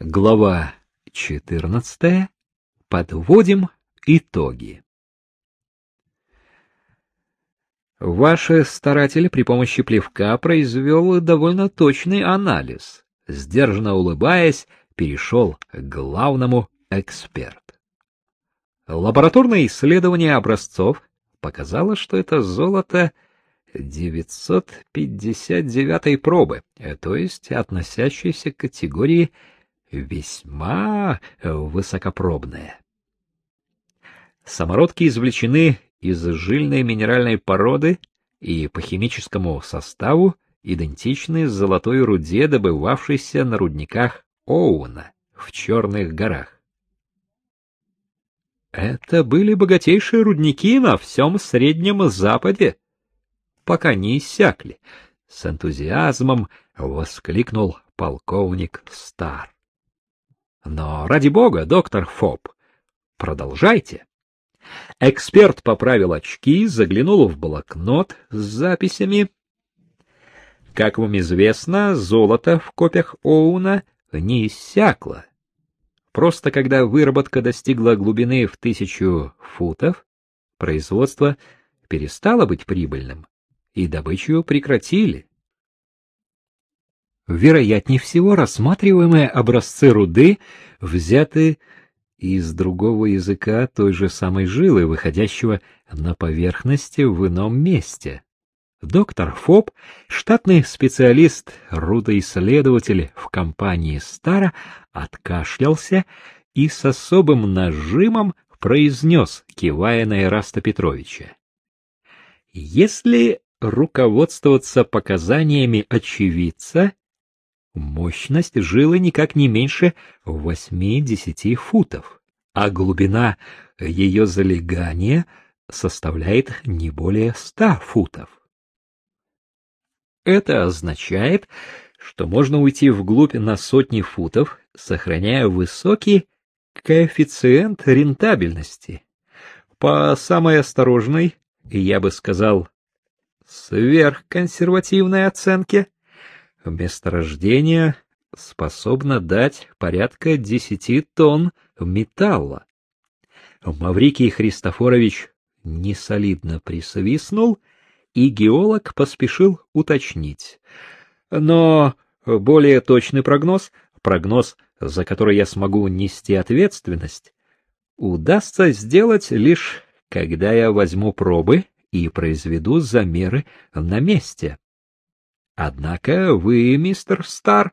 Глава 14. Подводим итоги. Ваш старатель при помощи плевка произвел довольно точный анализ. Сдержанно улыбаясь, перешел к главному эксперт. Лабораторное исследование образцов показало, что это золото 959 пробы, то есть относящееся к категории весьма высокопробное. Самородки извлечены из жильной минеральной породы и по химическому составу идентичны золотой руде, добывавшейся на рудниках Оуна в Черных горах. Это были богатейшие рудники на всем Среднем Западе, пока не иссякли. С энтузиазмом воскликнул полковник Стар. Но ради бога, доктор Фоб, продолжайте. Эксперт поправил очки, заглянул в блокнот с записями. Как вам известно, золото в копиях Оуна не иссякло. Просто когда выработка достигла глубины в тысячу футов, производство перестало быть прибыльным, и добычу прекратили. Вероятнее всего, рассматриваемые образцы руды взяты из другого языка той же самой жилы, выходящего на поверхности в ином месте. Доктор Фоб, штатный специалист, рудоисследователь в компании Стара, откашлялся и с особым нажимом произнес, кивая на Ираста Петровича. Если руководствоваться показаниями очевидца, Мощность жилы никак не меньше восьми-десяти футов, а глубина ее залегания составляет не более ста футов. Это означает, что можно уйти вглубь на сотни футов, сохраняя высокий коэффициент рентабельности. По самой осторожной, я бы сказал, сверхконсервативной оценке, месторождение способно дать порядка десяти тонн металла. Маврикий Христофорович несолидно присвистнул, и геолог поспешил уточнить. Но более точный прогноз, прогноз, за который я смогу нести ответственность, удастся сделать лишь когда я возьму пробы и произведу замеры на месте. Однако вы, мистер Стар,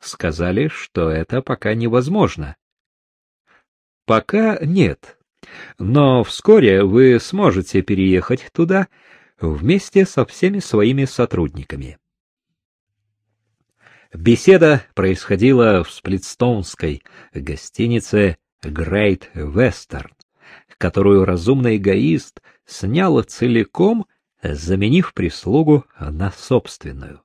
сказали, что это пока невозможно. Пока нет. Но вскоре вы сможете переехать туда вместе со всеми своими сотрудниками. Беседа происходила в Сплитстоунской гостинице Great Western, которую разумный эгоист снял целиком заменив прислугу на собственную.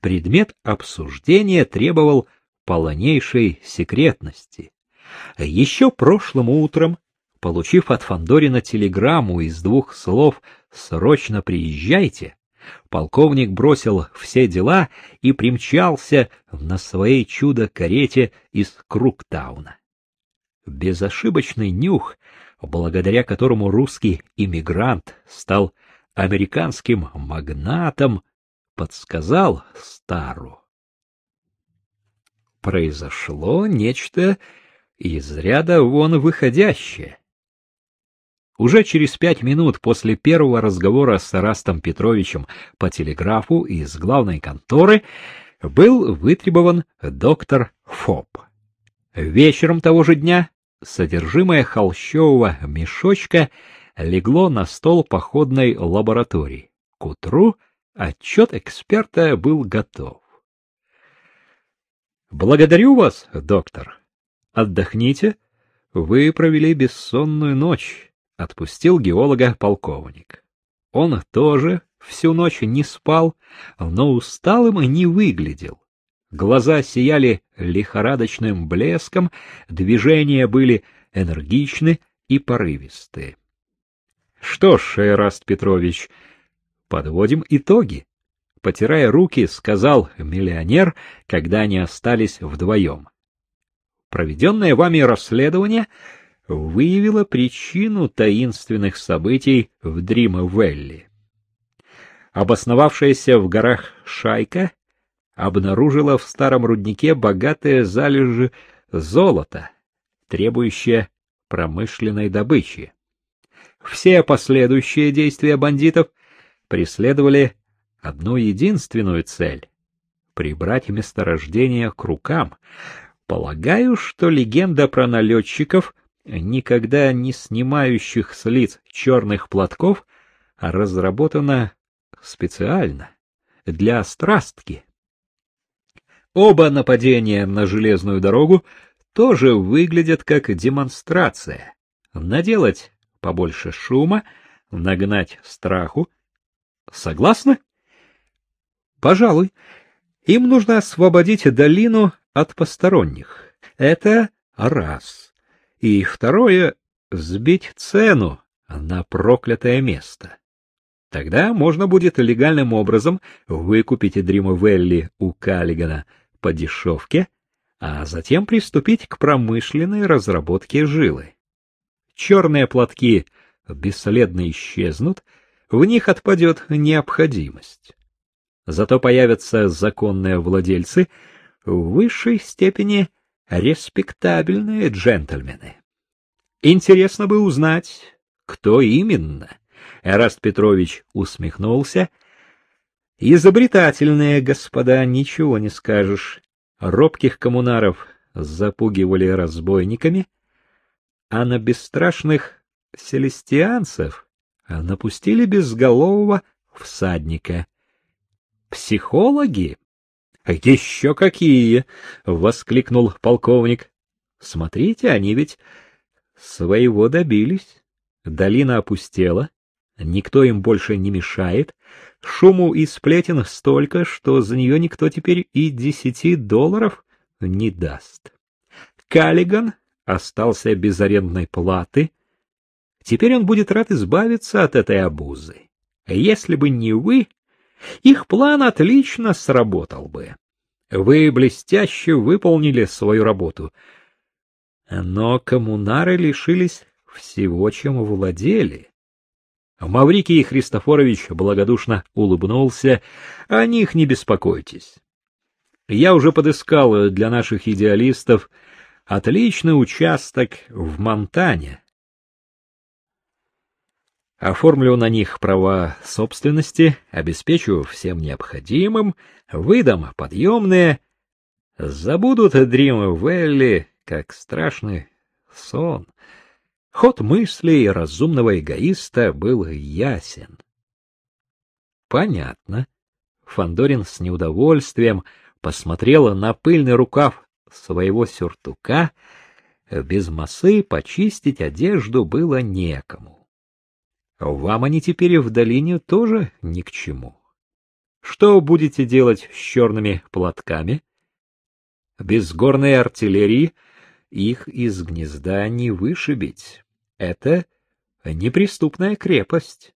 Предмет обсуждения требовал полнейшей секретности. Еще прошлым утром, получив от Фандорина телеграмму из двух слов «Срочно приезжайте», полковник бросил все дела и примчался на своей чудо-карете из Круктауна. Безошибочный нюх, благодаря которому русский иммигрант стал американским магнатом, подсказал Стару. Произошло нечто из ряда вон выходящее. Уже через пять минут после первого разговора с Растом Петровичем по телеграфу из главной конторы был вытребован доктор Фоб. Вечером того же дня содержимое холщового мешочка легло на стол походной лаборатории. К утру отчет эксперта был готов. Благодарю вас, доктор. Отдохните. Вы провели бессонную ночь, отпустил геолога полковник. Он тоже всю ночь не спал, но усталым не выглядел. Глаза сияли лихорадочным блеском, движения были энергичны и порывистые. Что ж, Эраст Петрович, подводим итоги. Потирая руки, сказал миллионер, когда они остались вдвоем. Проведенное вами расследование выявило причину таинственных событий в Дрим-Велли. Обосновавшаяся в горах шайка обнаружила в старом руднике богатые залежи золота, требующие промышленной добычи. Все последующие действия бандитов преследовали одну единственную цель — прибрать месторождение к рукам. Полагаю, что легенда про налетчиков, никогда не снимающих с лиц черных платков, разработана специально для страстки. Оба нападения на железную дорогу тоже выглядят как демонстрация. Наделать побольше шума, нагнать страху. Согласны? Пожалуй. Им нужно освободить долину от посторонних. Это раз. И второе — сбить цену на проклятое место. Тогда можно будет легальным образом выкупить Дримовелли у Каллигана по дешевке, а затем приступить к промышленной разработке жилы. Черные платки бесследно исчезнут, в них отпадет необходимость. Зато появятся законные владельцы в высшей степени респектабельные джентльмены. Интересно бы узнать, кто именно. Эраст Петрович усмехнулся — Изобретательные господа, ничего не скажешь. Робких коммунаров запугивали разбойниками, а на бесстрашных селестианцев напустили безголового всадника. Психологи? Еще какие! воскликнул полковник. Смотрите, они ведь своего добились. Долина опустела, никто им больше не мешает, Шуму и сплетен столько, что за нее никто теперь и десяти долларов не даст. Каллиган остался без арендной платы. Теперь он будет рад избавиться от этой обузы. Если бы не вы, их план отлично сработал бы. Вы блестяще выполнили свою работу. Но коммунары лишились всего, чем владели. Маврикий Христофорович благодушно улыбнулся. О них не беспокойтесь. Я уже подыскал для наших идеалистов отличный участок в Монтане. Оформлю на них права собственности, обеспечу всем необходимым, выдам подъемные. Забудут Дрим Велли, как страшный сон. Ход мыслей разумного эгоиста был ясен. Понятно. Фандорин с неудовольствием посмотрел на пыльный рукав своего сюртука. Без массы почистить одежду было некому. Вам они теперь в долине тоже ни к чему. Что будете делать с черными платками? Без горной артиллерии их из гнезда не вышибить. Это неприступная крепость.